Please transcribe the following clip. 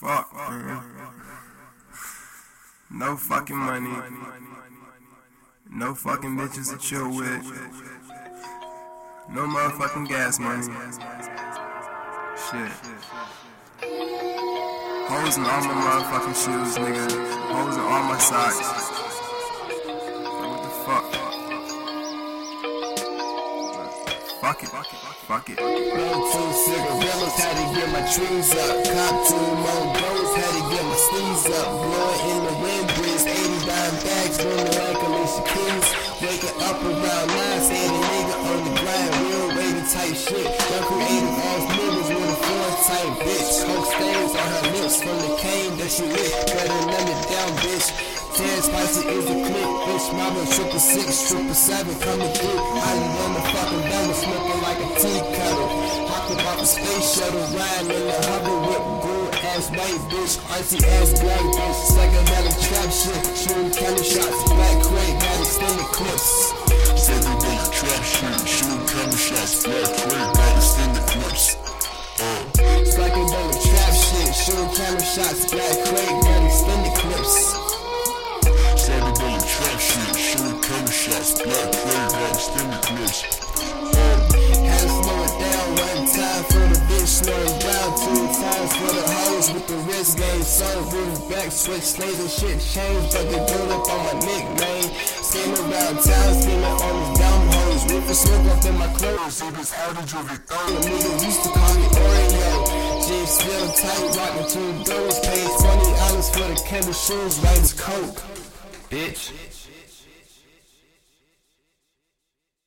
Fuck, man. No fucking money. No fucking bitches to chill with. No motherfucking gas money. Shit. Hoes in all my motherfucking shoes, nigga. Hoes in all my socks. What the fuck? Fuck it. Fuck it. Roll two cigarillos, had to get my trees up. Cop two more goals, up. Blowing in the wind breeze, 80 dime bags, running like Alicia Keys. Waking up around 9, saying a nigga on the grind, real wavy type shit. Young creative ass niggas with a foreign type bitch. Coke stains on her lips from the cane that she lit. Better let me down, bitch. Ten spicy is a clip, bitch. Mama triple six, triple seven coming through. I am the fucking devil, smoking like a tea kettle. Hopping off the space shuttle, riding in the hover white bitch, artsy ass black bitch, psychedelic trap shit, shooting candy shots, black crate, got extended clips. Psychedelic trap shit, shooting camera shots, black crate, got extended clips. Uh, Psychedelic trap shit, shooting camera shots, black crate, got extended clips. psychedelic trap shit, shooting camera shots, black crate, got extended clips. Had to slow it down one time for the bitch, slowing down two times for the hoes with the wrist game. So roof back, switch slaves and shit changed, but they built up on my nickname. Scheming around town, scheming on these dumb hoes. Whipping smoke up in my clothes. See this outage of it, The nigga used to call me Oreo. Jeans still tight, rocking two doors. Paid twenty dollars for the candy shoes, right as coke. Bitch.